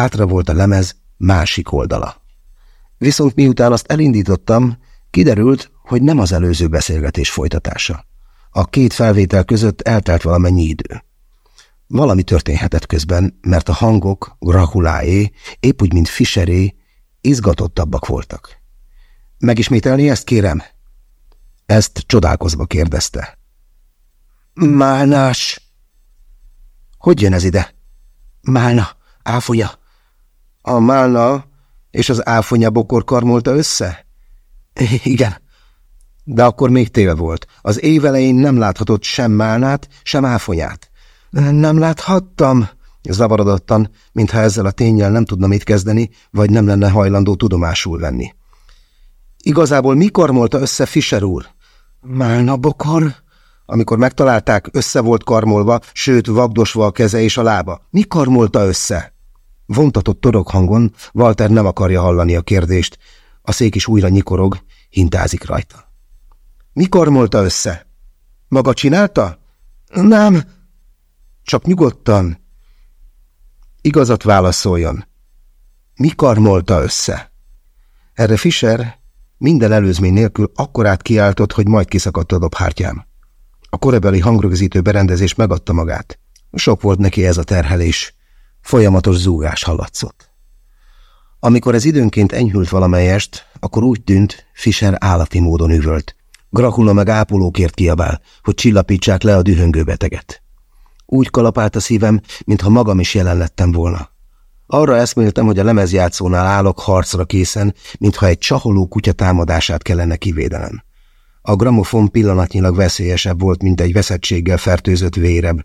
Hátra volt a lemez másik oldala. Viszont miután azt elindítottam, kiderült, hogy nem az előző beszélgetés folytatása. A két felvétel között eltelt valamennyi idő. Valami történhetett közben, mert a hangok, Grahuláé, épp úgy, mint Fischeré, izgatottabbak voltak. Megismételni ezt kérem? Ezt csodálkozva kérdezte. Málnás! Hogy jön ez ide? Málna, áfonya. A málna és az áfonya bokor karmolta össze? Igen. De akkor még tél volt. Az év elején nem láthatott sem málnát, sem áfonyát. Nem láthattam, zavarodottan, mintha ezzel a tényel nem tudna mit kezdeni, vagy nem lenne hajlandó tudomásul venni. Igazából mikor molta össze Fischer úr? Málna bokor? Amikor megtalálták, össze volt karmolva, sőt, vagdosva a keze és a lába. Mi karmolta össze? Vontatott torok hangon, Walter nem akarja hallani a kérdést. A szék is újra nyikorog, hintázik rajta. Mi karmolta össze? Maga csinálta? Nem. Csak nyugodtan. Igazat válaszoljon. Mi karmolta össze? Erre Fischer minden előzmény nélkül akkorát kiáltott, hogy majd kiszakadt a dobhártyám. A korabeli hangrögzítő berendezés megadta magát. Sok volt neki ez a terhelés. Folyamatos zúgás hallatszott. Amikor ez időnként enyhült valamelyest, akkor úgy tűnt, Fischer állati módon üvölt. Grahula meg ápolókért kiabál, hogy csillapítsák le a dühöngő beteget. Úgy kalapált a szívem, mintha magam is jelen lettem volna. Arra eszméltem, hogy a lemezjátszónál állok harcra készen, mintha egy csaholó kutya támadását kellene kivédenem. A gramofon pillanatnyilag veszélyesebb volt, mint egy veszettséggel fertőzött véreb.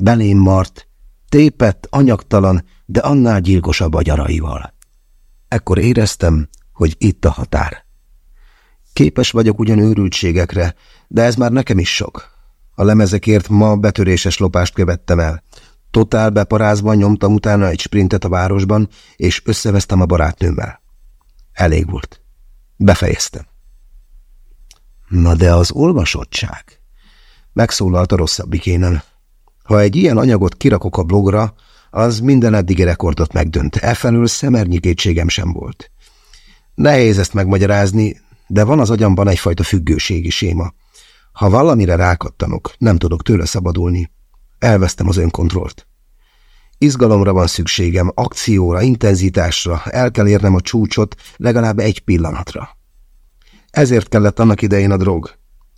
Belém mart, tépett, anyagtalan, de annál gyilkosabb agyaraival. Ekkor éreztem, hogy itt a határ. Képes vagyok ugyan őrültségekre, de ez már nekem is sok. A lemezekért ma betöréses lopást követtem el. Totál beparázban nyomtam utána egy sprintet a városban, és összevesztem a barátnőmmel. Elég volt. Befejeztem. Na de az olvasottság? Megszólalt a rosszabbik énen. Ha egy ilyen anyagot kirakok a blogra, az minden eddigi rekordot megdönt. Efelől szemernyi kétségem sem volt. Nehéz ezt megmagyarázni, de van az agyamban egyfajta függőségi séma. Ha valamire rákattanok, nem tudok tőle szabadulni. Elvesztem az önkontrollt. Izgalomra van szükségem, akcióra, intenzitásra, el kell érnem a csúcsot legalább egy pillanatra. Ezért kellett annak idején a drog.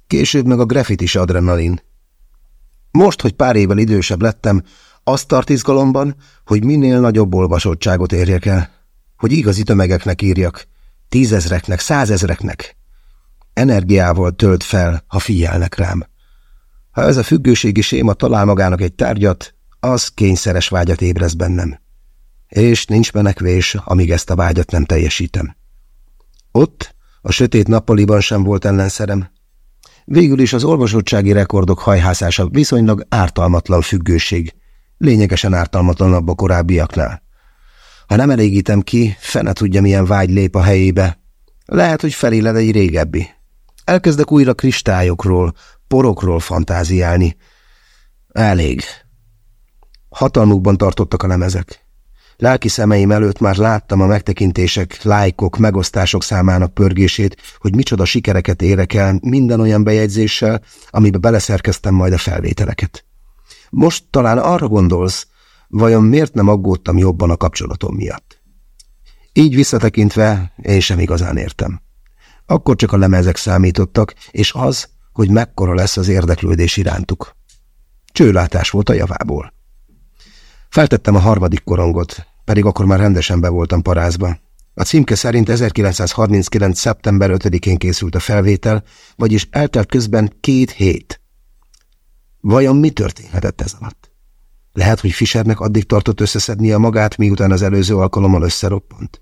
Később meg a grafit is adrenalin. Most, hogy pár évvel idősebb lettem, azt tart izgalomban, hogy minél nagyobb olvasottságot érjek el. Hogy igazi tömegeknek írjak. Tízezreknek, százezreknek. Energiával tölt fel, ha figyelnek rám. Ha ez a függőségi séma talál magának egy tárgyat, az kényszeres vágyat ébrez bennem. És nincs menekvés, amíg ezt a vágyat nem teljesítem. Ott, a sötét nappaliban sem volt ellenszerem. Végül is az olvasottsági rekordok hajhászása viszonylag ártalmatlan függőség, lényegesen ártalmatlanabb a korábbiaknál. Ha nem elégítem ki, fene tudja, milyen vágy lép a helyébe. Lehet, hogy feléled egy régebbi. Elkezdek újra kristályokról, porokról fantáziálni. Elég. Hatalmukban tartottak a lemezek. Lelki szemeim előtt már láttam a megtekintések, lájkok, megosztások számának pörgését, hogy micsoda sikereket érek el minden olyan bejegyzéssel, amibe beleszerkeztem majd a felvételeket. Most talán arra gondolsz, vajon miért nem aggódtam jobban a kapcsolatom miatt? Így visszatekintve én sem igazán értem. Akkor csak a lemezek számítottak, és az, hogy mekkora lesz az érdeklődés irántuk. Csőlátás volt a javából. Feltettem a harmadik korongot, pedig akkor már rendesen be voltam parázba. A címke szerint 1939. szeptember 5-én készült a felvétel, vagyis eltelt közben két hét. Vajon mi történhetett ez alatt? Lehet, hogy Fischernek addig tartott összeszednie magát, miután az előző alkalommal összeroppant.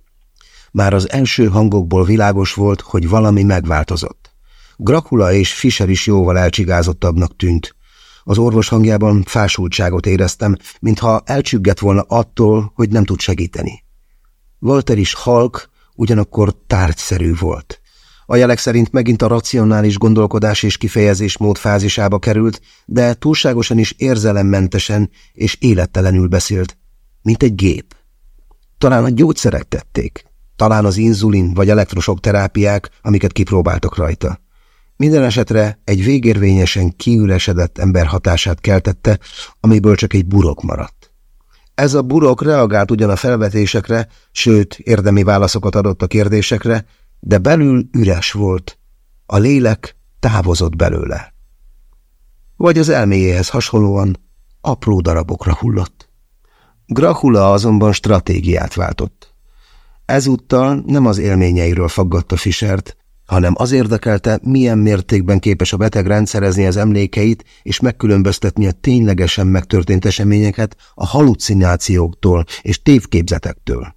Már az első hangokból világos volt, hogy valami megváltozott. Grakula és Fischer is jóval elcsigázottabbnak tűnt. Az orvos hangjában fásultságot éreztem, mintha elcsüggett volna attól, hogy nem tud segíteni. Walter is halk, ugyanakkor tárgyszerű volt. A jelek szerint megint a racionális gondolkodás és kifejezés mód fázisába került, de túlságosan is érzelemmentesen és élettelenül beszélt, mint egy gép. Talán a gyógyszerek tették. Talán az inzulin vagy elektrosok terápiák, amiket kipróbáltak rajta. Minden esetre egy végérvényesen kiülesedett ember hatását keltette, amiből csak egy burok maradt. Ez a burok reagált ugyan a felvetésekre, sőt, érdemi válaszokat adott a kérdésekre, de belül üres volt. A lélek távozott belőle. Vagy az elméjéhez hasonlóan apró darabokra hullott. Grahula azonban stratégiát váltott. Ezúttal nem az élményeiről faggatta Fischert, hanem az érdekelte, milyen mértékben képes a beteg rendszerezni az emlékeit és megkülönböztetni a ténylegesen megtörtént eseményeket a halucinációktól és tévképzetektől.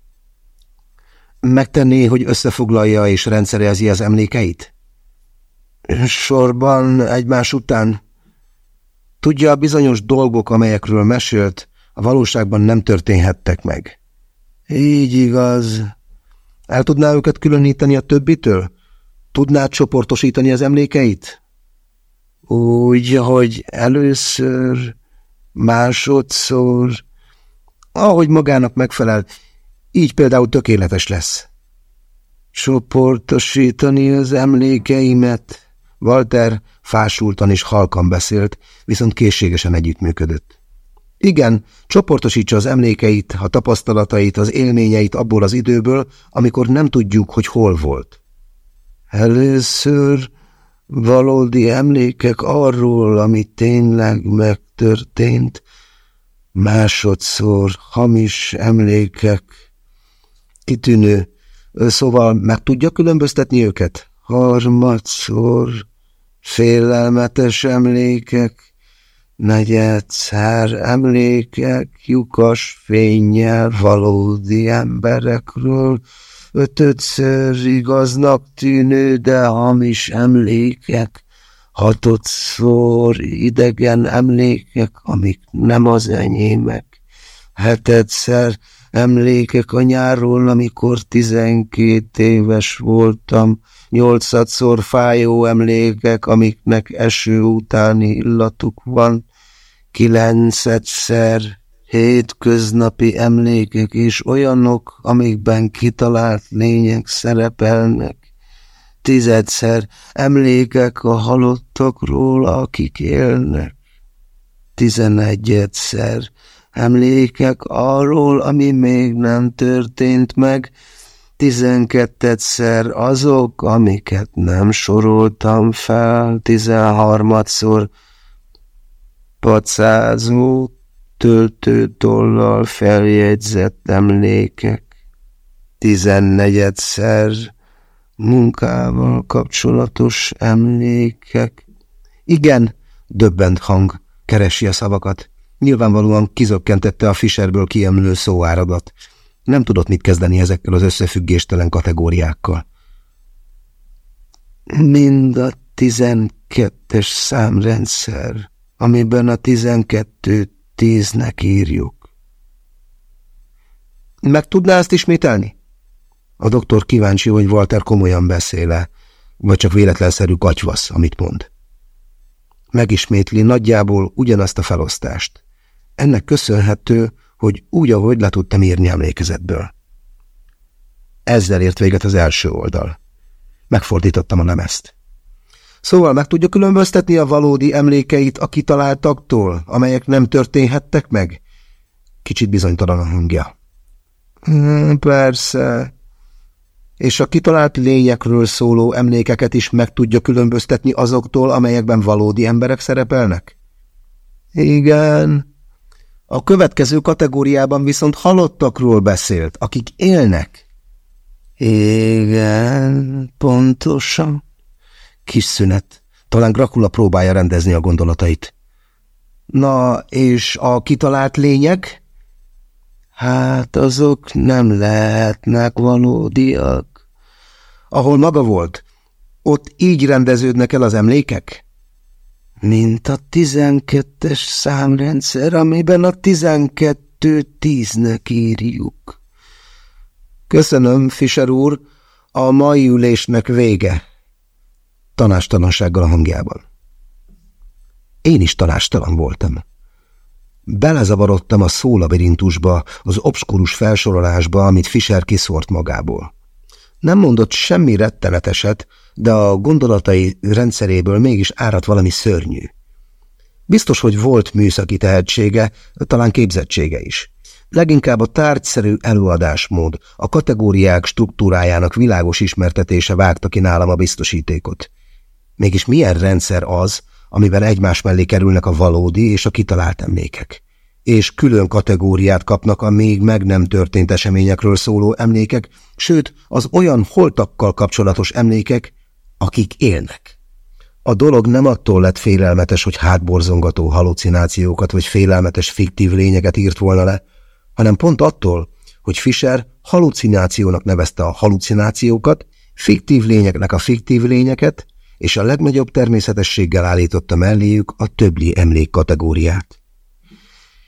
Megtenné, hogy összefoglalja és rendszerezi az emlékeit? Sorban egymás után? Tudja, a bizonyos dolgok, amelyekről mesélt, a valóságban nem történhettek meg. Így igaz. El tudná őket különíteni a többitől? Tudnád csoportosítani az emlékeit? Úgy, hogy először, másodszor, ahogy magának megfelel, így például tökéletes lesz. Csoportosítani az emlékeimet? Walter fásultan és halkan beszélt, viszont készségesen együttműködött. Igen, csoportosítsa az emlékeit, a tapasztalatait, az élményeit abból az időből, amikor nem tudjuk, hogy hol volt. Először valódi emlékek arról, ami tényleg megtörtént, másodszor hamis emlékek, kitűnő, szóval meg tudja különböztetni őket? Harmadszor félelmetes emlékek, negyedszer emlékek, lyukas fényjel valódi emberekről, ötödször igaznak tűnő, de hamis emlékek, hatodszor idegen emlékek, amik nem az enyémek, hetedszer emlékek a nyáról, amikor tizenkét éves voltam, nyolcadszor fájó emlékek, amiknek eső utáni illatuk van, kilencedszer hétköznapi emlékek és olyanok, amikben kitalált lények szerepelnek. Tizedszer emlékek a halottakról, akik élnek. Tizenegyedszer emlékek arról, ami még nem történt meg. Tizenkettedszer azok, amiket nem soroltam fel. Tizenharmadszor pacázó töltőtollal feljegyzett emlékek, tizennegyedszer munkával kapcsolatos emlékek. Igen, döbbent hang, keresi a szavakat. Nyilvánvalóan kizökkentette a Fischerből kiemlő szóáradat. Nem tudott mit kezdeni ezekkel az összefüggéstelen kategóriákkal. Mind a tizenkettes számrendszer, amiben a tizenkettőt tíznek írjuk. Meg tudná ezt ismételni? A doktor kíváncsi, hogy Walter komolyan beszéle, vagy csak véletlenszerű katyvasz, amit mond. Megismétli nagyjából ugyanazt a felosztást. Ennek köszönhető, hogy úgy, ahogy le tudtam írni emlékezetből. Ezzel ért véget az első oldal. Megfordítottam a lemezt. Szóval meg tudja különböztetni a valódi emlékeit a kitaláltaktól, amelyek nem történhettek meg? Kicsit bizonytalan a hangja. Hmm, persze. És a kitalált lényekről szóló emlékeket is meg tudja különböztetni azoktól, amelyekben valódi emberek szerepelnek? Igen. A következő kategóriában viszont halottakról beszélt, akik élnek. Igen, pontosan. Kis szünet. Talán Grakula próbálja rendezni a gondolatait. Na, és a kitalált lények? Hát azok nem lehetnek valódiak. Ahol maga volt, ott így rendeződnek el az emlékek? Mint a tizenkettes számrendszer, amiben a tizenkettő tíznek írjuk. Köszönöm, Fischer úr, a mai ülésnek vége tanástalansággal a hangjában. Én is tanástalan voltam. Belezavarodtam a szólabirintusba, az obskurus felsorolásba, amit Fischer kiszórt magából. Nem mondott semmi retteneteset, de a gondolatai rendszeréből mégis áradt valami szörnyű. Biztos, hogy volt műszaki tehetsége, talán képzettsége is. Leginkább a tárgyszerű előadásmód, a kategóriák struktúrájának világos ismertetése vágta ki nálam a biztosítékot. Mégis milyen rendszer az, amiben egymás mellé kerülnek a valódi és a kitalált emlékek? És külön kategóriát kapnak a még meg nem történt eseményekről szóló emlékek, sőt, az olyan holtakkal kapcsolatos emlékek, akik élnek. A dolog nem attól lett félelmetes, hogy hátborzongató halucinációkat vagy félelmetes fiktív lényeket írt volna le, hanem pont attól, hogy Fischer halucinációnak nevezte a halucinációkat, fiktív lényeknek a fiktív lényeket, és a legnagyobb természetességgel állította melléjük a többi emlék kategóriát.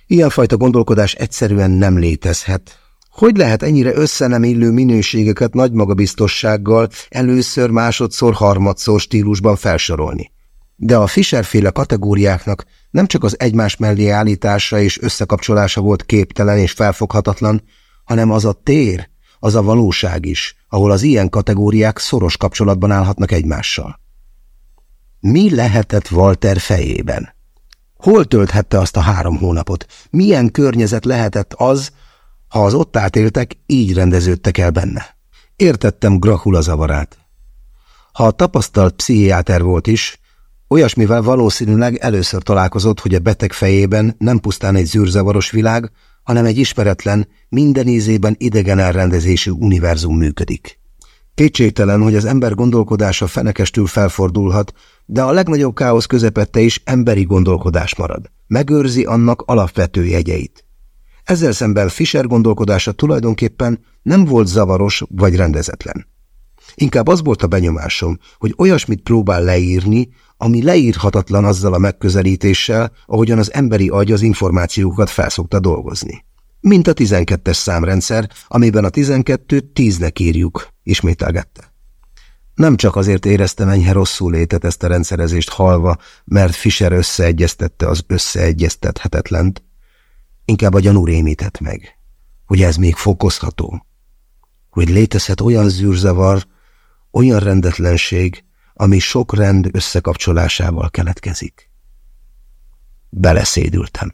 Ilyenfajta gondolkodás egyszerűen nem létezhet. Hogy lehet ennyire összenem illő minőségeket nagy magabiztossággal először, másodszor, harmadszor stílusban felsorolni? De a Fischer-féle kategóriáknak nem csak az egymás mellé állítása és összekapcsolása volt képtelen és felfoghatatlan, hanem az a tér, az a valóság is, ahol az ilyen kategóriák szoros kapcsolatban állhatnak egymással. Mi lehetett Walter fejében? Hol tölthette azt a három hónapot? Milyen környezet lehetett az, ha az ott átéltek, így rendeződtek el benne? Értettem Grahula zavarát. Ha a tapasztalt pszichiáter volt is, Olyasmivel valószínűleg először találkozott, hogy a beteg fejében nem pusztán egy zűrzavaros világ, hanem egy ismeretlen, minden ízében idegen elrendezésű univerzum működik. Kétségtelen, hogy az ember gondolkodása fenekestül felfordulhat, de a legnagyobb káosz közepette is emberi gondolkodás marad. Megőrzi annak alapvető jegyeit. Ezzel szemben Fischer gondolkodása tulajdonképpen nem volt zavaros vagy rendezetlen. Inkább az volt a benyomásom, hogy olyasmit próbál leírni, ami leírhatatlan azzal a megközelítéssel, ahogyan az emberi agy az információkat felszokta dolgozni. Mint a 12-es számrendszer, amiben a 12-t 10-nek írjuk, ismételgette. Nem csak azért éreztem enyhe rosszul létet ezt a rendszerezést halva, mert Fischer összeegyeztette az összeegyeztethetetlent, inkább a gyanú rémített meg, hogy ez még fokozható, hogy létezhet olyan zűrzavar, olyan rendetlenség, ami sok rend összekapcsolásával keletkezik. Beleszédültem.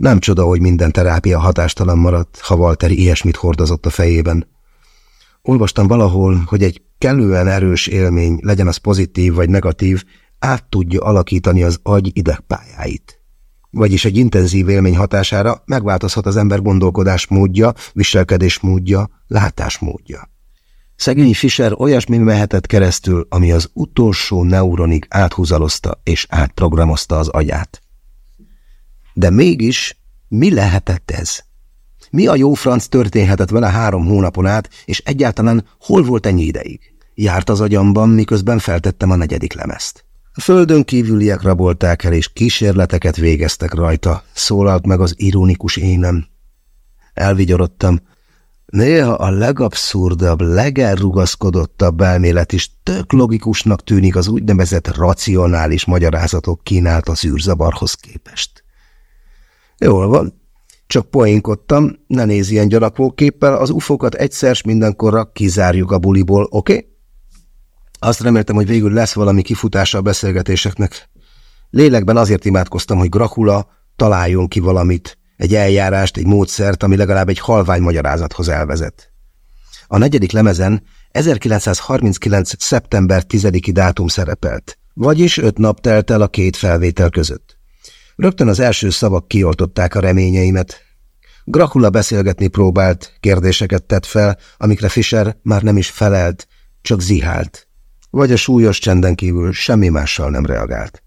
Nem csoda, hogy minden terápia hatástalan maradt, ha Walter ilyesmit hordozott a fejében. Olvastam valahol, hogy egy kellően erős élmény, legyen az pozitív vagy negatív, át tudja alakítani az agy idegpályáit. Vagyis egy intenzív élmény hatására megváltozhat az ember gondolkodás módja, viselkedés módja, látás módja. Szegény Fischer olyasmi mehetett keresztül, ami az utolsó neuronig áthúzalozta és átprogramozta az agyát. De mégis mi lehetett ez? Mi a jó franc történhetett vele három hónapon át, és egyáltalán hol volt ennyi ideig? Járt az agyamban, miközben feltettem a negyedik lemezt. A földön kívüliek rabolták el, és kísérleteket végeztek rajta, szólalt meg az ironikus énem. Elvigyorodtam, Néha a legabszurdabb, legelrugaszkodottabb elmélet is tök logikusnak tűnik az úgynevezett racionális magyarázatok kínált a szűrzavarhoz képest. Jól van, csak poénkodtam, ne néz ilyen gyanakvóképpel, az ufokat egyszer s mindenkorra kizárjuk a buliból, oké? Okay? Azt reméltem, hogy végül lesz valami kifutása a beszélgetéseknek. Lélekben azért imádkoztam, hogy Grahula találjon ki valamit, egy eljárást, egy módszert, ami legalább egy halvány magyarázathoz elvezet. A negyedik lemezen 1939. szeptember 10-i dátum szerepelt, vagyis öt nap telt el a két felvétel között. Rögtön az első szavak kioltották a reményeimet. Grahula beszélgetni próbált, kérdéseket tett fel, amikre Fischer már nem is felelt, csak zihált. Vagy a súlyos csenden kívül semmi mással nem reagált.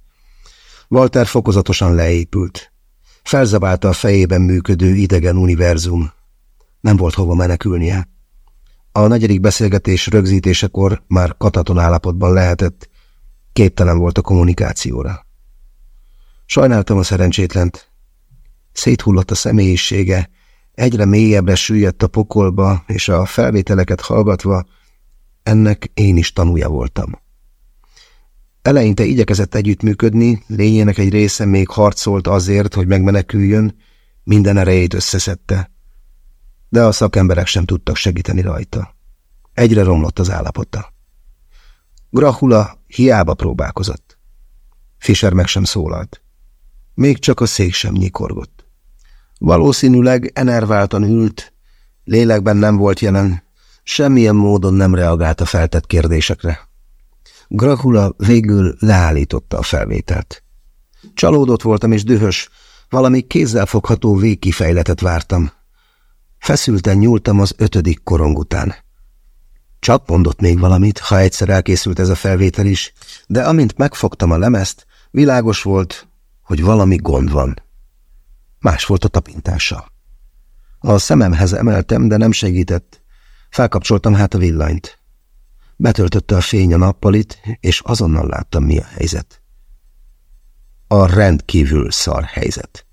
Walter fokozatosan leépült. Felzabálta a fejében működő idegen univerzum. Nem volt hova menekülnie. A negyedik beszélgetés rögzítésekor már kataton állapotban lehetett, képtelen volt a kommunikációra. Sajnáltam a szerencsétlent. Széthullott a személyisége, egyre mélyebbre süllyedt a pokolba, és a felvételeket hallgatva ennek én is tanúja voltam. Eleinte igyekezett együttműködni, lényének egy része még harcolt azért, hogy megmeneküljön, minden erejét összeszedte. De a szakemberek sem tudtak segíteni rajta. Egyre romlott az állapota. Grahula hiába próbálkozott. Fischer meg sem szólalt. Még csak a szék sem nyikorgott. Valószínűleg enerváltan ült, lélekben nem volt jelen, semmilyen módon nem reagált a feltett kérdésekre. Grahula végül leállította a felvételt. Csalódott voltam és dühös, valami kézzelfogható végkifejletet vártam. Feszülten nyúltam az ötödik korong után. Csak mondott még valamit, ha egyszer elkészült ez a felvétel is, de amint megfogtam a lemezt, világos volt, hogy valami gond van. Más volt a tapintása. A szememhez emeltem, de nem segített. Felkapcsoltam hát a villanyt. Betöltötte a fény a nappalit, és azonnal láttam, mi a helyzet. A rendkívül szar helyzet.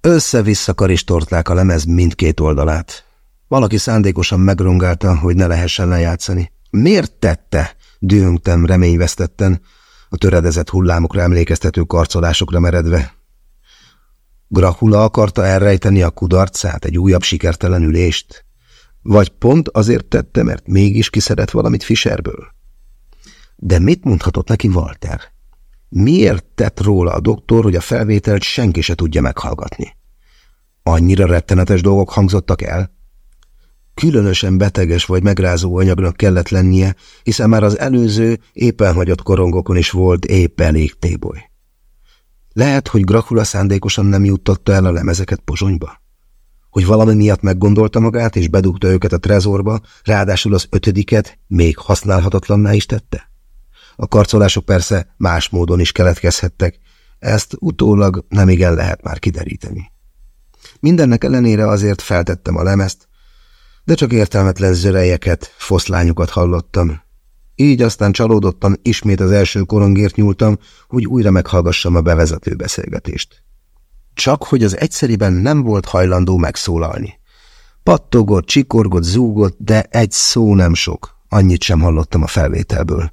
Össze-vissza karistorták a lemez mindkét oldalát. Valaki szándékosan megrongálta, hogy ne lehessen lejátszani. Miért tette? Dühöngtem reményvesztetten, a töredezett hullámokra emlékeztető karcolásokra meredve. Grahula akarta elrejteni a kudarcát, egy újabb sikertelen ülést? Vagy pont azért tette, mert mégis kiszedett valamit Fischerből? De mit mondhatott neki Walter? Miért tett róla a doktor, hogy a felvételt senki se tudja meghallgatni? Annyira rettenetes dolgok hangzottak el? Különösen beteges vagy megrázó anyagnak kellett lennie, hiszen már az előző, éppen hagyott korongokon is volt épp elég téboly. Lehet, hogy Gracula szándékosan nem juttatta el a lemezeket pozsonyba? hogy valami miatt meggondolta magát, és bedugta őket a trezorba, ráadásul az ötödiket még használhatatlanná is tette? A karcolások persze más módon is keletkezhettek, ezt utólag nem igen lehet már kideríteni. Mindennek ellenére azért feltettem a lemezt, de csak értelmetlen zörejeket, foszlányokat hallottam. Így aztán csalódottan ismét az első korongért nyúltam, hogy újra meghallgassam a bevezető beszélgetést. Csak hogy az egyszeriben nem volt hajlandó megszólalni. Pattogott, csikorgott, zúgott, de egy szó nem sok. Annyit sem hallottam a felvételből.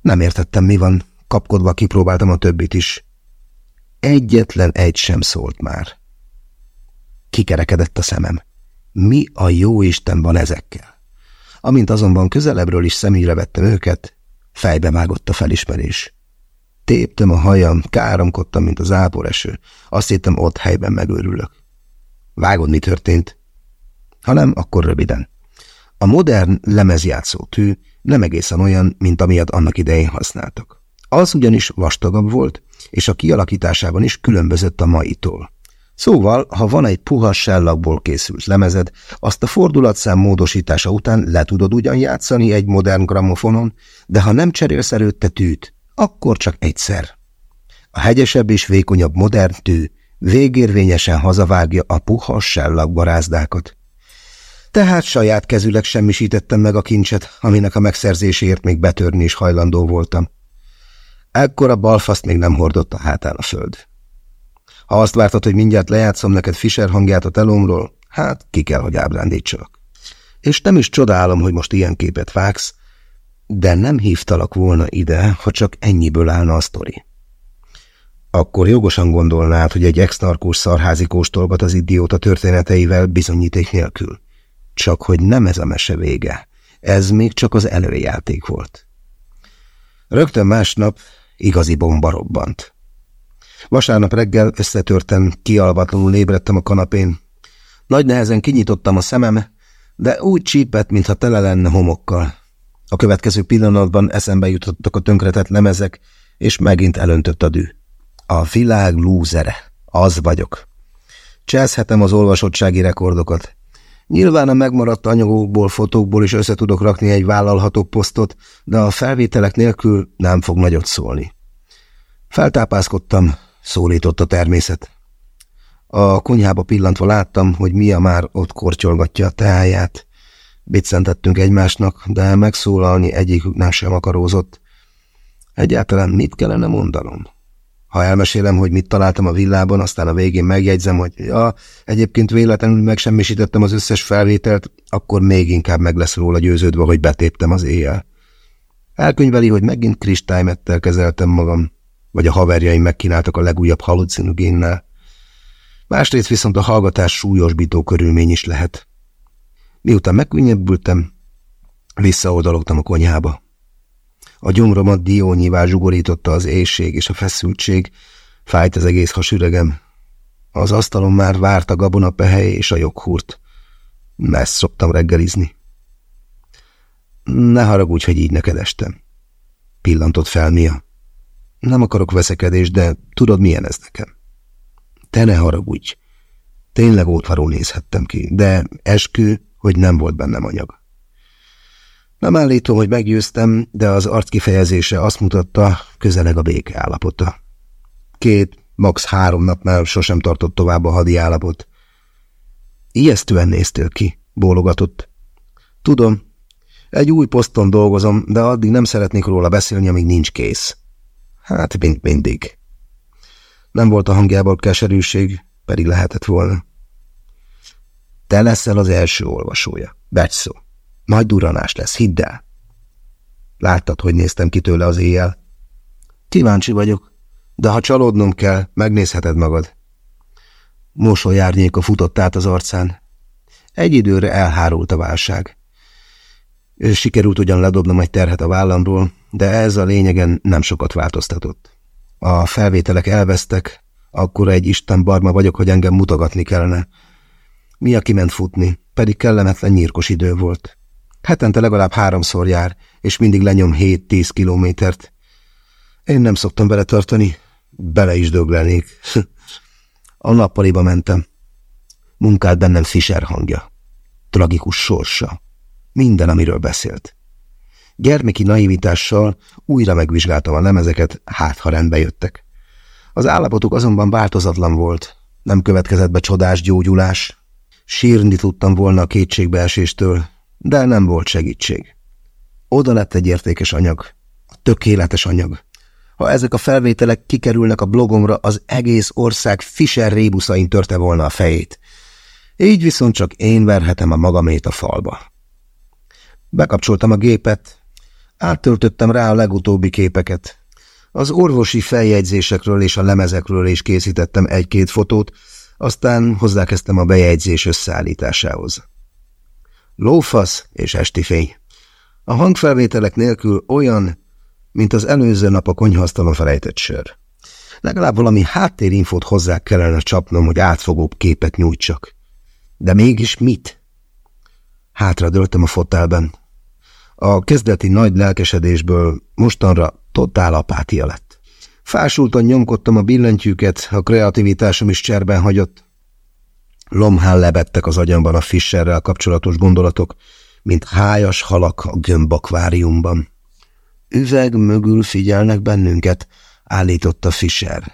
Nem értettem, mi van. Kapkodva kipróbáltam a többit is. Egyetlen egy sem szólt már. Kikerekedett a szemem. Mi a jó Isten van ezekkel? Amint azonban közelebbről is szemügyre vettem őket, fejbe vágott a felismerés. Téptem a hajam, káromkodtam, mint az áporeső. Azt hittem, ott helyben megőrülök. Vágod, mi történt? Ha nem, akkor röviden. A modern lemezjátszó tű nem egészen olyan, mint amilyet annak idején használtak. Az ugyanis vastagabb volt, és a kialakításában is különbözött a maitól. Szóval, ha van egy puha sellagból készült lemezed, azt a fordulatszám módosítása után le tudod ugyan játszani egy modern gramofonon, de ha nem cserélsz előtte tűt, akkor csak egyszer. A hegyesebb és vékonyabb modern tű végérvényesen hazavágja a puha sellagbarázdákat. Tehát saját kezüleg semmisítettem meg a kincset, aminek a megszerzéséért még betörni is hajlandó voltam. Ekkor a balfaszt még nem hordott a hátán a föld. Ha azt vártad, hogy mindjárt lejátszom neked Fischer hangját a telomról, hát ki kell, hogy ábrándítsalak. És nem is csodálom, hogy most ilyen képet vágsz, de nem hívtalak volna ide, ha csak ennyiből állna a sztori. Akkor jogosan gondolnád, hogy egy ex-narkós szarházi kóstolgat az idióta történeteivel bizonyíték nélkül. Csak hogy nem ez a mese vége. Ez még csak az előjáték volt. Rögtön másnap igazi bomba robbant. Vasárnap reggel összetörtem, kialvatlanul ébredtem a kanapén. Nagy nehezen kinyitottam a szemem, de úgy csípett, mintha tele lenne homokkal. A következő pillanatban eszembe jutottak a tönkretett lemezek, és megint elöntött a dű. A világ lúzere. Az vagyok. Cselszhetem az olvasottsági rekordokat. Nyilván a megmaradt anyagokból, fotókból is össze tudok rakni egy vállalható posztot, de a felvételek nélkül nem fog nagyot szólni. Feltápászkodtam, szólított a természet. A konyhába pillantva láttam, hogy Mia már ott kortyolgatja a teáját. Biccentettünk egymásnak, de megszólalni egyiküknál sem akarózott. Egyáltalán mit kellene mondanom? Ha elmesélem, hogy mit találtam a villában, aztán a végén megjegyzem, hogy ja, egyébként véletlenül megsemmisítettem az összes felvételt, akkor még inkább meg lesz róla győződve, hogy betéptem az éjjel. Elkönyveli, hogy megint kristálymettel kezeltem magam, vagy a haverjaim megkínáltak a legújabb halucinogénnel. Másrészt viszont a hallgatás súlyosbító körülmény is lehet. Miután megkönnyebbültem, visszaoldalogtam a konyhába. A gyomromat diónyivá zsugorította az éjség és a feszültség, fájt az egész hasüregem. Az asztalon már várt a gabonapehely és a joghurt. Ezt szoktam reggelizni. Ne haragudj, hogy így neked estem. Pillantott fel Mia. Nem akarok veszekedést, de tudod, milyen ez nekem. Te ne haragudj. Tényleg ótvarul nézhettem ki, de eskü, hogy nem volt bennem anyag. Nem állítom, hogy meggyőztem, de az arc kifejezése azt mutatta, közeleg a béke állapota. Két, max. három napnál sosem tartott tovább a hadi állapot. Ijesztően néztél ki, bólogatott. Tudom, egy új poszton dolgozom, de addig nem szeretnék róla beszélni, amíg nincs kész. Hát, mint mindig. Nem volt a hangjából keserűség, pedig lehetett volna. Te leszel az első olvasója. Becsszó. Nagy duranás lesz, hidd el. Láttad, hogy néztem ki tőle az éjjel? Kíváncsi vagyok, de ha csalódnom kell, megnézheted magad. Mosolyárnyéka futott át az arcán. Egy időre elhárult a válság. Sikerült ugyan ledobnom egy terhet a vállamról, de ez a lényegen nem sokat változtatott. A felvételek elvesztek, akkor egy Isten barma vagyok, hogy engem mutogatni kellene. Mi a kiment futni, pedig kellemetlen nyírkos idő volt. Hetente legalább háromszor jár, és mindig lenyom 7-10 kilométert. Én nem szoktam bele tartani, bele is döglenék. a nappaliba mentem. Munkált bennem Fischer hangja. Tragikus sorsa. Minden, amiről beszélt. Gyermeki naivitással újra megvizsgáltam a lemezeket, hát ha rendbe jöttek. Az állapotuk azonban változatlan volt, nem következett be csodás gyógyulás. Sírni tudtam volna a kétségbeeséstől, de nem volt segítség. Oda lett egy értékes anyag, tökéletes anyag. Ha ezek a felvételek kikerülnek a blogomra, az egész ország Fischer rébuszain törte volna a fejét. Így viszont csak én verhetem a magamét a falba. Bekapcsoltam a gépet, áttöltöttem rá a legutóbbi képeket. Az orvosi feljegyzésekről és a lemezekről is készítettem egy-két fotót, aztán hozzákezdtem a bejegyzés összeállításához. Lófasz és esti fény. A hangfelvételek nélkül olyan, mint az előző nap a konyhasztalon felejtett sör. Legalább valami háttérinfót hozzá kellene csapnom, hogy átfogóbb képet nyújtsak. De mégis mit? Hátra döltem a fotelben. A kezdeti nagy lelkesedésből mostanra totál apátia lett. Fásultan nyomkodtam a billentyűket, a kreativitásom is cserben hagyott. Lomhán lebettek az agyamban a Fischerrel kapcsolatos gondolatok, mint hájas halak a gömbakváriumban. Üveg mögül figyelnek bennünket, állította Fischer.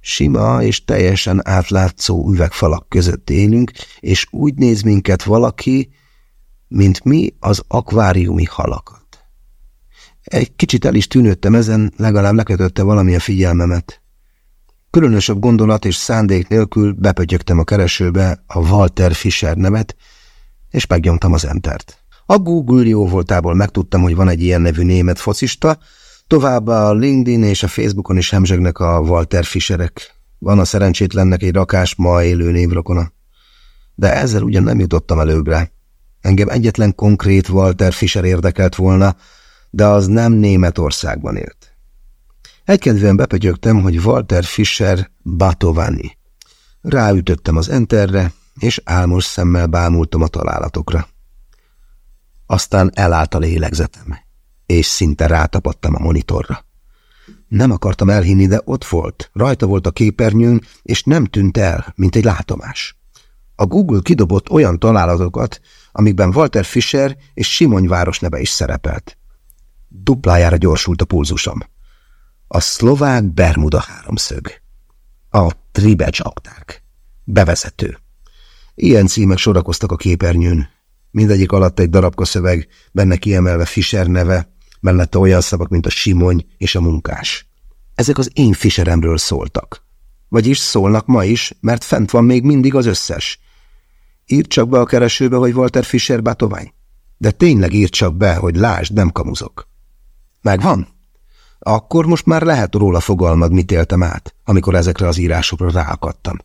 Sima és teljesen átlátszó üvegfalak között élünk, és úgy néz minket valaki, mint mi az akváriumi halakat. Egy kicsit el is tűnődtem ezen, legalább lekötötte valami a figyelmemet. Különösebb gondolat és szándék nélkül bepötyögtem a keresőbe a Walter Fischer nevet, és megnyomtam az entert. A Google jó voltából megtudtam, hogy van egy ilyen nevű német focista, továbbá a LinkedIn és a Facebookon is hemzsegnek a Walter Fischerek. Van a szerencsétlennek egy rakás ma élő névrokona. De ezzel ugyan nem jutottam előbbre. Engem egyetlen konkrét Walter Fischer érdekelt volna, de az nem Németországban élt. Egykedvűen bepötyögtem, hogy Walter Fischer Batovani. Ráütöttem az enterre, és álmos szemmel bámultam a találatokra. Aztán elállt a lélegzetem, és szinte rátapadtam a monitorra. Nem akartam elhinni, de ott volt, rajta volt a képernyőn, és nem tűnt el, mint egy látomás. A Google kidobott olyan találatokat, amikben Walter Fischer és Simonyváros neve is szerepelt. Duplájára gyorsult a pulzusom. A szlovák Bermuda háromszög. A Tribecs akták. Bevezető. Ilyen címek sorakoztak a képernyőn. Mindegyik alatt egy darabka szöveg, benne kiemelve Fischer neve, mellette olyan szavak, mint a Simony és a munkás. Ezek az én Fischeremről szóltak. Vagyis szólnak ma is, mert fent van még mindig az összes. Írd csak be a keresőbe, hogy Walter Fischer bátovány. De tényleg írd csak be, hogy lásd, nem kamuzok. Megvan? Akkor most már lehet róla fogalmad, mit éltem át, amikor ezekre az írásokra ráakadtam.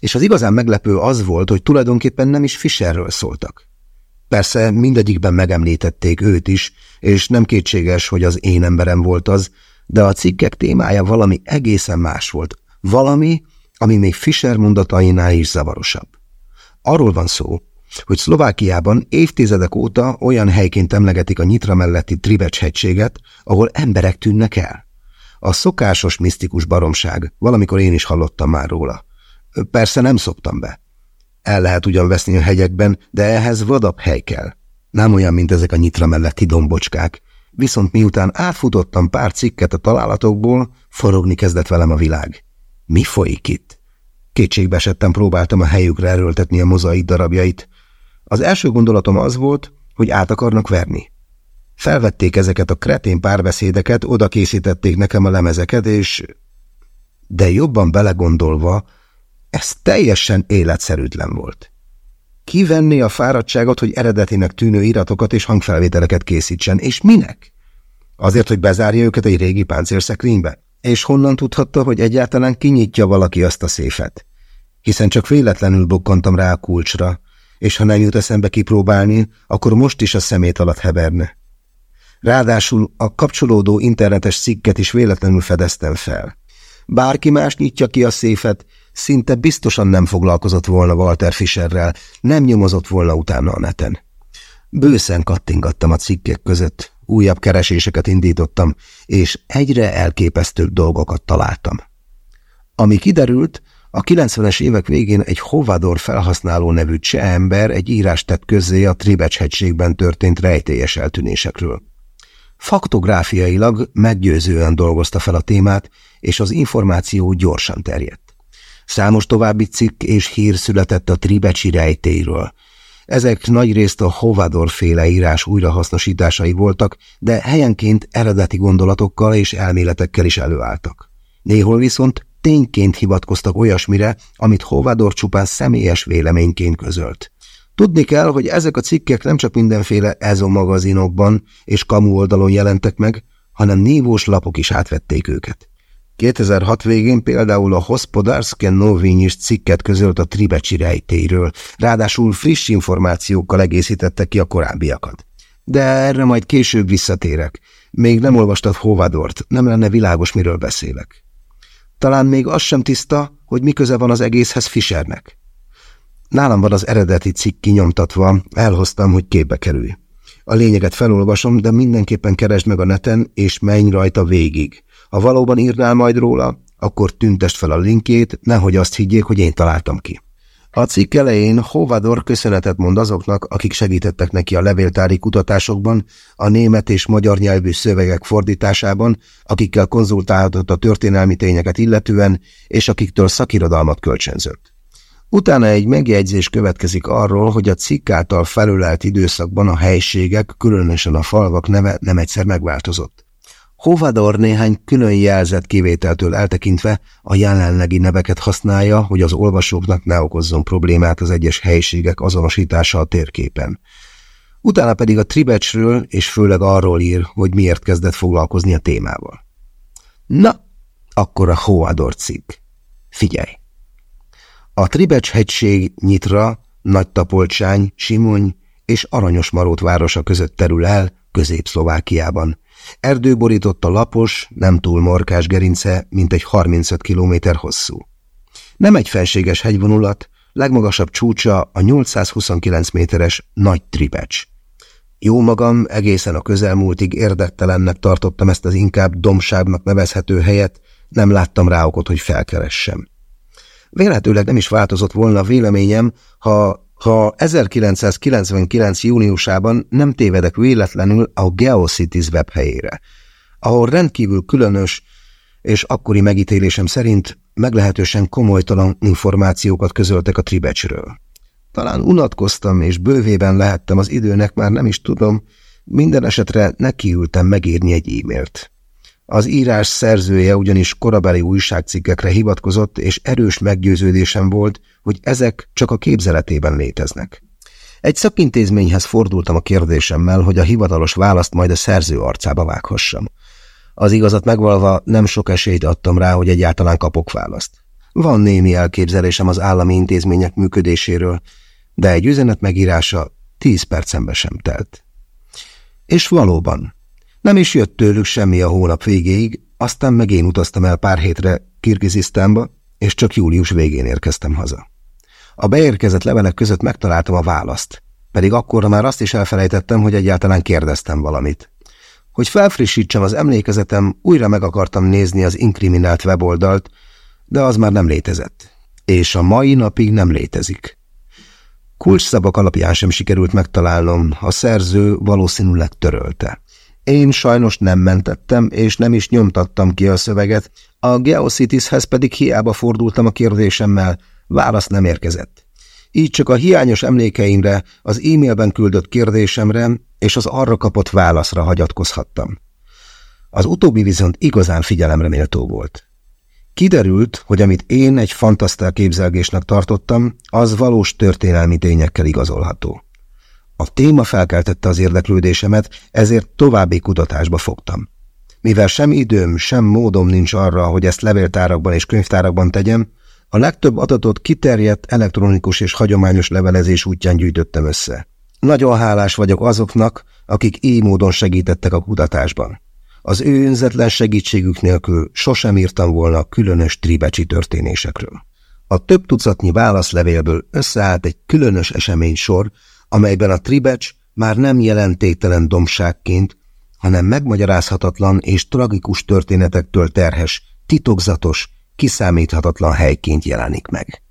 És az igazán meglepő az volt, hogy tulajdonképpen nem is Fisherről szóltak. Persze mindegyikben megemlítették őt is, és nem kétséges, hogy az én emberem volt az, de a cikkek témája valami egészen más volt. Valami, ami még Fischer mondatainál is zavarosabb. Arról van szó, hogy Szlovákiában évtizedek óta olyan helyként emlegetik a Nyitra melletti Tribecs hegységet, ahol emberek tűnnek el. A szokásos misztikus baromság, valamikor én is hallottam már róla. Persze nem szoktam be. El lehet ugyan veszni a hegyekben, de ehhez vadabb hely kell. Nem olyan, mint ezek a Nyitra melletti dombocskák. Viszont miután átfutottam pár cikket a találatokból, forogni kezdett velem a világ. Mi folyik itt? Kétségbe esettem próbáltam a helyükre erőltetni a mozaik darabjait, az első gondolatom az volt, hogy át akarnak verni. Felvették ezeket a kretén párbeszédeket, oda készítették nekem a lemezeket, és... De jobban belegondolva, ez teljesen életszerűtlen volt. Kivenni a fáradtságot, hogy eredetinek tűnő iratokat és hangfelvételeket készítsen, és minek? Azért, hogy bezárja őket egy régi páncélszekrénybe? És honnan tudhatta, hogy egyáltalán kinyitja valaki azt a széfet? Hiszen csak véletlenül bukkantam rá a kulcsra, és ha nem jut eszembe kipróbálni, akkor most is a szemét alatt heberne. Ráadásul a kapcsolódó internetes cikket is véletlenül fedeztem fel. Bárki más nyitja ki a széfet, szinte biztosan nem foglalkozott volna Walter Fischerrel, nem nyomozott volna utána a neten. Bőszen kattingattam a cikkek között, újabb kereséseket indítottam, és egyre elképesztőbb dolgokat találtam. Ami kiderült, a 90-es évek végén egy Hovador felhasználó nevű cseh ember egy írást tett közzé a Tribecs hegységben történt rejtélyes eltűnésekről. Faktográfiailag meggyőzően dolgozta fel a témát, és az információ gyorsan terjedt. Számos további cikk és hír született a Tribecsi rejtélyről. Ezek nagyrészt a Hovador féle írás újrahasznosításai voltak, de helyenként eredeti gondolatokkal és elméletekkel is előálltak. Néhol viszont tényként hivatkoztak olyasmire, amit Hovador csupán személyes véleményként közölt. Tudni kell, hogy ezek a cikkek nem csak mindenféle EZO magazinokban és kamu oldalon jelentek meg, hanem nívós lapok is átvették őket. 2006 végén például a Hospodarsken Novinyis cikket közölt a Tribecsi rejtéről, ráadásul friss információkkal egészítette ki a korábbiakat. De erre majd később visszatérek. Még nem olvastad Hovadort, nem lenne világos, miről beszélek. Talán még az sem tiszta, hogy mi van az egészhez Fischernek. Nálam van az eredeti cikk kinyomtatva, elhoztam, hogy képbe kerülj. A lényeget felolvasom, de mindenképpen keresd meg a neten, és menj rajta végig. Ha valóban írnál majd róla, akkor tüntest fel a linkjét, nehogy azt higgyék, hogy én találtam ki. A cikk elején Hovador köszönetet mond azoknak, akik segítettek neki a levéltári kutatásokban, a német és magyar nyelvű szövegek fordításában, akikkel konzultálhatott a történelmi tényeket illetően, és akiktől szakirodalmat kölcsönzött. Utána egy megjegyzés következik arról, hogy a cikk által felülelt időszakban a helységek, különösen a falvak neve nem egyszer megváltozott. Hovador néhány külön jelzett kivételtől eltekintve a jelenlegi neveket használja, hogy az olvasóknak ne okozzon problémát az egyes helységek azonosítása a térképen. Utána pedig a Tribecsről és főleg arról ír, hogy miért kezdett foglalkozni a témával. Na, akkor a Hovador cikk. Figyelj! A Tribecs hegység Nyitra, Nagy-Tapolcsány, Simony és Aranyosmarót városa között terül el Közép-Szlovákiában, Erdő borította lapos, nem túl morkás gerince, mint egy 35 kilométer hosszú. Nem egy felséges hegyvonulat, legmagasabb csúcsa a 829 méteres Nagy Tribecs. Jó magam, egészen a közelmúltig érdektelennek tartottam ezt az inkább domságnak nevezhető helyet, nem láttam rá okot, hogy felkeressem. Vélhetőleg nem is változott volna véleményem, ha ha 1999. júniusában nem tévedek véletlenül a Geocities webhelyére, ahol rendkívül különös és akkori megítélésem szerint meglehetősen komolytalan információkat közöltek a Tribecsről. Talán unatkoztam, és bővében lehettem az időnek, már nem is tudom, minden esetre nekiültem megírni egy e-mailt. Az írás szerzője ugyanis korabeli újságcikkekre hivatkozott, és erős meggyőződésem volt, hogy ezek csak a képzeletében léteznek. Egy szakintézményhez fordultam a kérdésemmel, hogy a hivatalos választ majd a szerző arcába vághassam. Az igazat megvalva nem sok esélyt adtam rá, hogy egyáltalán kapok választ. Van némi elképzelésem az állami intézmények működéséről, de egy üzenet megírása tíz percembe sem telt. És valóban, nem is jött tőlük semmi a hónap végéig, aztán meg én utaztam el pár hétre Kirgizisztánba, és csak július végén érkeztem haza. A beérkezett levelek között megtaláltam a választ, pedig akkor már azt is elfelejtettem, hogy egyáltalán kérdeztem valamit. Hogy felfrissítsem az emlékezetem, újra meg akartam nézni az inkriminált weboldalt, de az már nem létezett. És a mai napig nem létezik. Kulcsszavak alapján sem sikerült megtalálnom, a szerző valószínűleg törölte. Én sajnos nem mentettem, és nem is nyomtattam ki a szöveget, a Geocities-hez pedig hiába fordultam a kérdésemmel, válasz nem érkezett. Így csak a hiányos emlékeimre, az e-mailben küldött kérdésemre és az arra kapott válaszra hagyatkozhattam. Az utóbbi viszont igazán figyelemre méltó volt. Kiderült, hogy amit én egy fantasztál képzelgésnek tartottam, az valós történelmi tényekkel igazolható. A téma felkeltette az érdeklődésemet, ezért további kutatásba fogtam. Mivel sem időm, sem módom nincs arra, hogy ezt levéltárakban és könyvtárakban tegyem, a legtöbb adatot kiterjedt elektronikus és hagyományos levelezés útján gyűjtöttem össze. Nagyon hálás vagyok azoknak, akik így módon segítettek a kutatásban. Az ő önzetlen segítségük nélkül sosem írtam volna különös tribecsi történésekről. A több tucatnyi válaszlevélből összeállt egy különös esemény sor, amelyben a tribecs már nem jelentéktelen domságként, hanem megmagyarázhatatlan és tragikus történetektől terhes, titokzatos, kiszámíthatatlan helyként jelenik meg.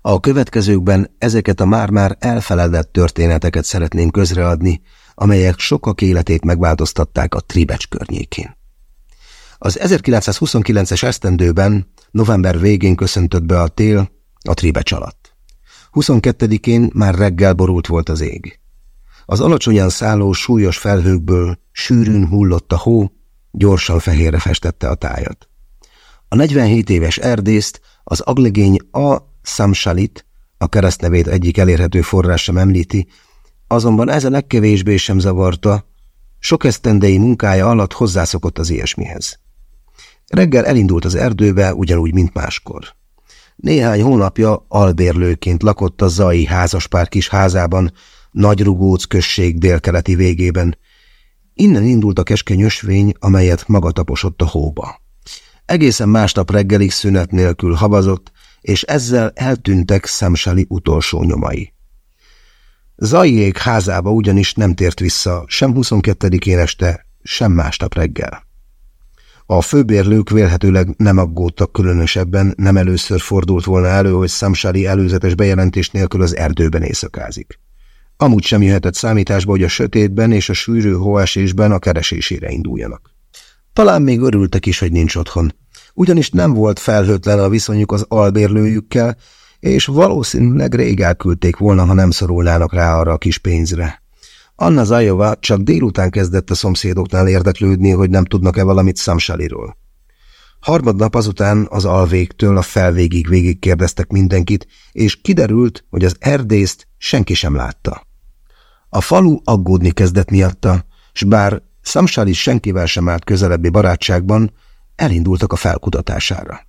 A következőkben ezeket a már-már elfeledett történeteket szeretném közreadni, amelyek sokak életét megváltoztatták a Tribecs környékén. Az 1929-es esztendőben, november végén köszöntött be a tél a Tribecs alatt. 22-én már reggel borult volt az ég. Az alacsonyan szálló súlyos felhőkből sűrűn hullott a hó, gyorsan fehérre festette a tájat. A 47 éves erdészt az aglegény A. Samsalit, a keresztnevét egyik elérhető forrás sem említi, azonban ez a legkevésbé sem zavarta, sok esztendei munkája alatt hozzászokott az ilyesmihez. Reggel elindult az erdőbe, ugyanúgy, mint máskor. Néhány hónapja albérlőként lakott a Zai házaspár kis házában, Nagyrugóc község délkeleti végében. Innen indult a keskeny ösvény, amelyet maga taposott a hóba. Egészen másnap reggelig szünet nélkül havazott, és ezzel eltűntek Szemseli utolsó nyomai. Zajék házába ugyanis nem tért vissza sem 22-én este, sem másnap reggel. A főbérlők vélhetőleg nem aggódtak különösebben, nem először fordult volna elő, hogy Samsari előzetes bejelentés nélkül az erdőben éjszakázik. Amúgy sem jöhetett számításba, hogy a sötétben és a sűrű hóesésben a keresésére induljanak. Talán még örültek is, hogy nincs otthon, ugyanis nem volt felhőtlen a viszonyuk az albérlőjükkel, és valószínűleg rég elküldték volna, ha nem szorulnának rá arra a kis pénzre. Anna Zajova csak délután kezdett a szomszédoknál érdeklődni, hogy nem tudnak-e valamit Szamsaliról. Harmadnap azután az alvégtől a felvégig végig kérdeztek mindenkit, és kiderült, hogy az erdészt senki sem látta. A falu aggódni kezdett miatta, s bár Szamsali senkivel sem állt közelebbi barátságban, elindultak a felkutatására.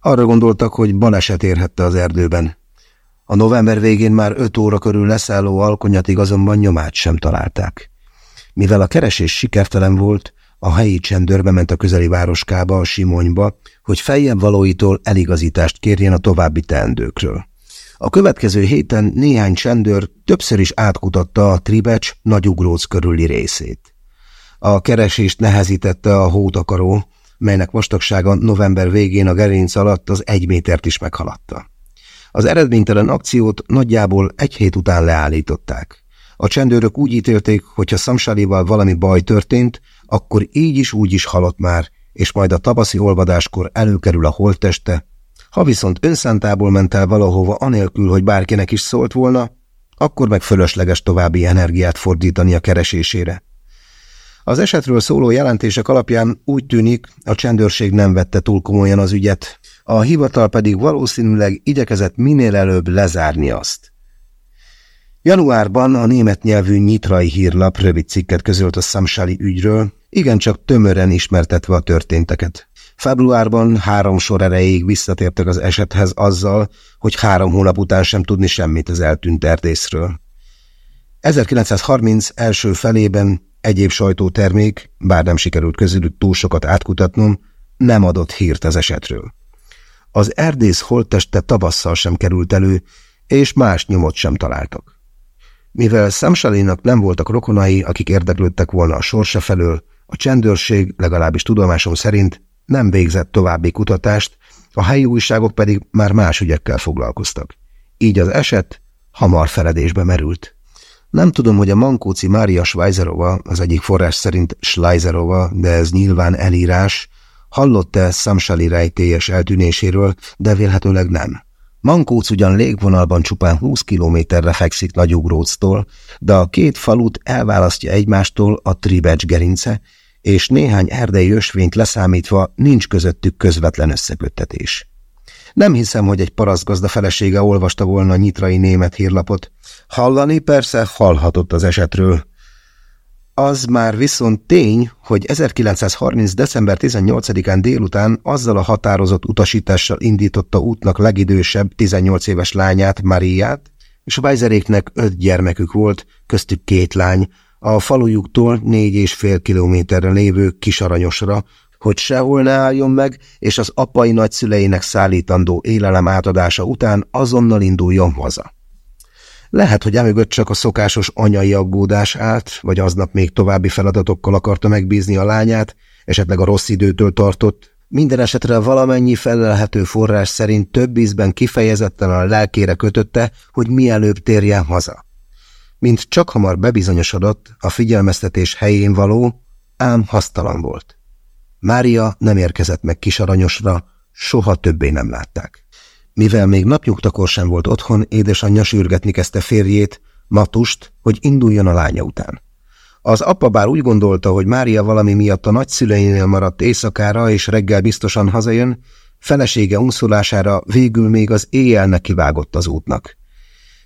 Arra gondoltak, hogy baleset érhette az erdőben. A november végén már öt óra körül leszálló alkonyatig azonban nyomát sem találták. Mivel a keresés sikertelen volt, a helyi csendőrbe ment a közeli városkába, a Simonyba, hogy feljebb valóitól eligazítást kérjen a további teendőkről. A következő héten néhány csendőr többször is átkutatta a Tribecs nagyugróc körüli részét. A keresést nehezítette a hótakaró, melynek vastagsága november végén a gerinc alatt az egy métert is meghaladta. Az eredménytelen akciót nagyjából egy hét után leállították. A csendőrök úgy ítélték, hogy ha Szamsalival valami baj történt, akkor így is úgy is halott már, és majd a tavaszi olvadáskor előkerül a holtteste. Ha viszont önszántából ment el valahova anélkül, hogy bárkinek is szólt volna, akkor meg fölösleges további energiát fordítani a keresésére. Az esetről szóló jelentések alapján úgy tűnik, a csendőrség nem vette túl komolyan az ügyet, a hivatal pedig valószínűleg igyekezett minél előbb lezárni azt. Januárban a német nyelvű Nyitrai hírlap rövid cikket közölt a Szamsali ügyről, igencsak tömören ismertetve a történteket. Februárban három sor erejéig visszatértek az esethez azzal, hogy három hónap után sem tudni semmit az eltűnt erdészről. 1930 első felében egyéb sajtótermék, bár nem sikerült közülük túl sokat átkutatnom, nem adott hírt az esetről. Az erdész holtteste tavasszal sem került elő, és más nyomot sem találtak. Mivel Szemsalinak nem voltak rokonai, akik érdeklődtek volna a sorsa felől, a csendőrség, legalábbis tudomásom szerint, nem végzett további kutatást, a helyi újságok pedig már más ügyekkel foglalkoztak. Így az eset hamar feledésbe merült. Nem tudom, hogy a Mankóci Mária Schweizerova, az egyik forrás szerint Schleizerova, de ez nyilván elírás, hallott-e Szamsali rejtélyes eltűnéséről, de vélhetőleg nem. Mankóc ugyan légvonalban csupán 20 kilométerre fekszik Nagyugróctól, de a két falut elválasztja egymástól a Tribecs gerince, és néhány erdei ösvényt leszámítva nincs közöttük közvetlen összeköttetés. Nem hiszem, hogy egy parasztgazda felesége olvasta volna a nyitrai német hírlapot. Hallani persze hallhatott az esetről, az már viszont tény, hogy 1930. december 18-án délután azzal a határozott utasítással indította útnak legidősebb 18 éves lányát, Mariát, és Weizeréknek öt gyermekük volt, köztük két lány, a falujuktól négy és fél kilométerre lévő Kisaranyosra, hogy sehol ne álljon meg, és az apai nagyszüleinek szállítandó élelem átadása után azonnal induljon haza. Lehet, hogy emögött csak a szokásos anyai aggódás állt, vagy aznap még további feladatokkal akarta megbízni a lányát, esetleg a rossz időtől tartott. Minden esetre valamennyi felelhető forrás szerint több ízben kifejezetten a lelkére kötötte, hogy mielőbb térjen haza. Mint csak hamar bebizonyosodott, a figyelmeztetés helyén való, ám hasztalan volt. Mária nem érkezett meg kisaranyosra, soha többé nem látták. Mivel még napnyugtakor sem volt otthon, édesanyja sürgetni kezdte férjét, Matust, hogy induljon a lánya után. Az apa bár úgy gondolta, hogy Mária valami miatt a nagyszüleinél maradt éjszakára, és reggel biztosan hazajön, felesége unszolására végül még az éjjel nekivágott az útnak.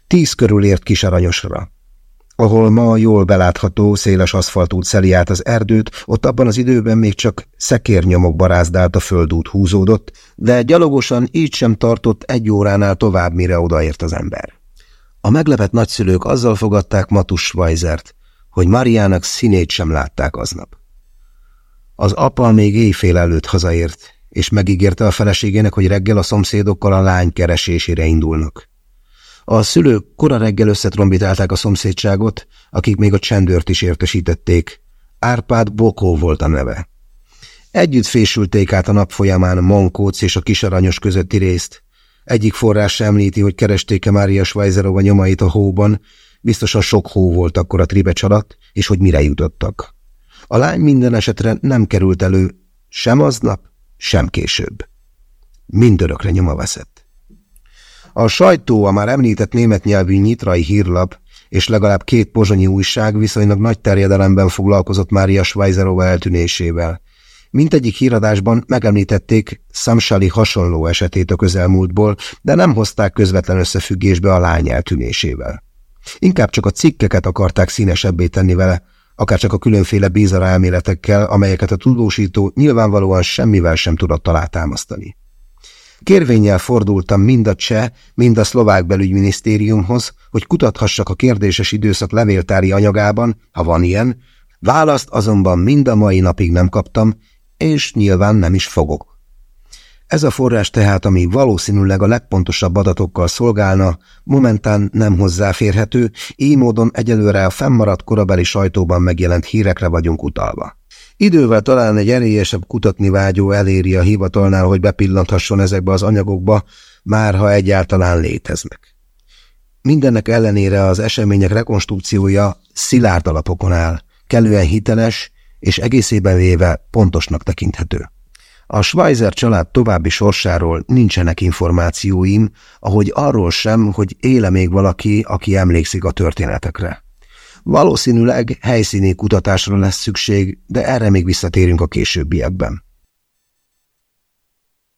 Tíz körül ért Kisaranyosra ahol ma jól belátható, széles aszfaltút szeli át az erdőt, ott abban az időben még csak szekérnyomok barázdált a földút húzódott, de gyalogosan így sem tartott egy óránál tovább, mire odaért az ember. A meglepett nagyszülők azzal fogadták Matus Schweizert, hogy Mariának színét sem látták aznap. Az apa még éjfél előtt hazaért, és megígérte a feleségének, hogy reggel a szomszédokkal a lány keresésére indulnak. A szülők kora reggel összetrombitálták a szomszédságot, akik még a csendőrt is értesítették. Árpád Bokó volt a neve. Együtt fésülték át a nap folyamán Mankóc és a kisaranyos közötti részt. Egyik forrás említi, hogy keresték-e Mária Schweizerova nyomait a hóban, biztosan sok hó volt akkor a tribecs alatt, és hogy mire jutottak. A lány minden esetre nem került elő, sem aznap, sem később. Mindörökre nyoma veszett. A sajtó a már említett német nyelvű nyitrai hírlap és legalább két pozsonyi újság viszonylag nagy terjedelemben foglalkozott Mária Schweizerova eltűnésével. Mindegyik híradásban megemlítették Samsali hasonló esetét a közelmúltból, de nem hozták közvetlen összefüggésbe a lány eltűnésével. Inkább csak a cikkeket akarták színesebbé tenni vele, akár csak a különféle bízara elméletekkel, amelyeket a tudósító nyilvánvalóan semmivel sem tudott alátámasztani. Kérvényel fordultam mind a cseh, mind a szlovák belügyminisztériumhoz, hogy kutathassak a kérdéses időszak levéltári anyagában, ha van ilyen, választ azonban mind a mai napig nem kaptam, és nyilván nem is fogok. Ez a forrás tehát, ami valószínűleg a legpontosabb adatokkal szolgálna, momentán nem hozzáférhető, így módon egyelőre a fennmaradt korabeli sajtóban megjelent hírekre vagyunk utalva. Idővel talán egy erélyesebb kutatni vágyó eléri a hivatalnál, hogy bepillanthasson ezekbe az anyagokba, már ha egyáltalán léteznek. Mindennek ellenére az események rekonstrukciója szilárd alapokon áll, kellően hiteles és egészében véve pontosnak tekinthető. A Schweizer család további sorsáról nincsenek információim, ahogy arról sem, hogy éle még valaki, aki emlékszik a történetekre. Valószínűleg helyszíni kutatásra lesz szükség, de erre még visszatérünk a későbbiekben.